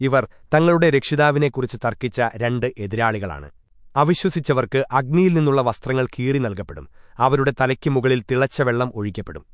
ഇവർ തങ്ങളുടെ രക്ഷിതാവിനെക്കുറിച്ച് തർക്കിച്ച രണ്ട് എതിരാളികളാണ്. അവിശ്വസിച്ചവർക്ക് അഗ്നിയിൽ നിന്നുള്ള വസ്ത്രങ്ങൾ കീറി നൽകപ്പെടും. അവരുടെ തലയ്ക്ക് മുകളിൽ തിളച്ച വെള്ളം ഒഴിക്കപ്പെടും.